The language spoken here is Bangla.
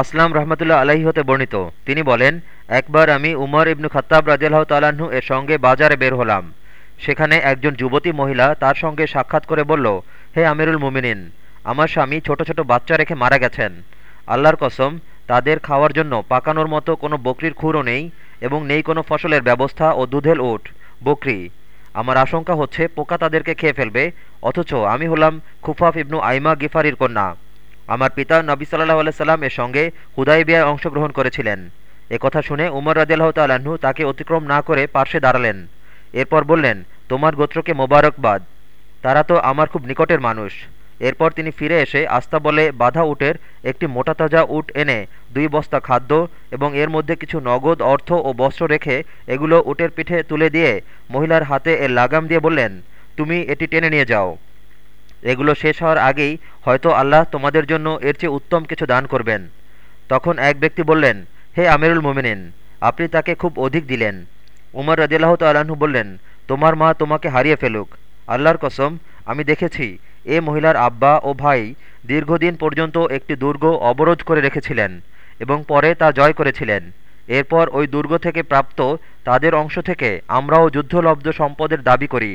আসলাম রহমতুল্লাহ আলাহি হতে বর্ণিত। তিনি বলেন, একবার আমি উমর ইবনু খত্তাব রাজিয়াল্লাহ তাল্লাহ্ন এর সঙ্গে বাজারে বের হলাম। সেখানে একজন যুবতী মহিলা তার সঙ্গে সাক্ষাৎ করে বলল, হে আমিরুল মুমিনিন, আমার স্বামী ছোট ছোট বাচ্চা রেখে মারা গেছেন। আল্লাহর কসম, তাদের খাওয়ার জন্য পাকানোর মতো কোনো বকরির খুরও নেই এবং নেই কোনো ফসলের ব্যবস্থা ও দুধেল উঠ বকরি। আমার আশঙ্কা হচ্ছে পোকা তাদেরকে খেয়ে ফেলবে, অথচ আমি হলাম খুফাফ ইবনু আইমা গিফারির কন্যা। আমার পিতা নবী সাল্লাহ আলাইসাল্লাম এর সঙ্গে হুদাইবিয়ায় অংশগ্রহণ করেছিলেন। কথা শুনে উমর রাজিয়াল্লাহ তাল্লাহ্ন তাকে অতিক্রম না করে পার্শ্বে দাঁড়ালেন। এরপর বললেন, তোমার গোত্রকে মোবারকবাদ। তারা তো আমার খুব নিকটের মানুষ। এরপর তিনি ফিরে এসে আস্তা বলে বাধা উটের একটি মোটা তাজা উট এনে দুই বস্তা খাদ্য এবং এর মধ্যে কিছু নগদ অর্থ ও বস্ত্র রেখে এগুলো উটের পিঠে তুলে দিয়ে মহিলার হাতে এর লাগাম দিয়ে বললেন, তুমি এটি টেনে নিয়ে যাও। এগুলো শেষ হওয়ার আগেই হয়তো আল্লাহ তোমাদের জন্য এর চেয়ে উত্তম কিছু দান করবেন। তখন এক ব্যক্তি বললেন, হে আমিরুল মোমিনিন, আপনি তাকে খুব অধিক দিলেন। উমর রদিল্লাহ তাল্লাহ্ন বললেন, তোমার মা তোমাকে হারিয়ে ফেলুক। আল্লাহর কসম, আমি দেখেছি, এ মহিলার আব্বা ও ভাই দীর্ঘদিন পর্যন্ত একটি দুর্গ অবরোধ করে রেখেছিলেন এবং পরে তা জয় করেছিলেন। এরপর ওই দুর্গ থেকে প্রাপ্ত তাদের অংশ থেকে আমরাও যুদ্ধলব্ধ সম্পদের দাবি করি।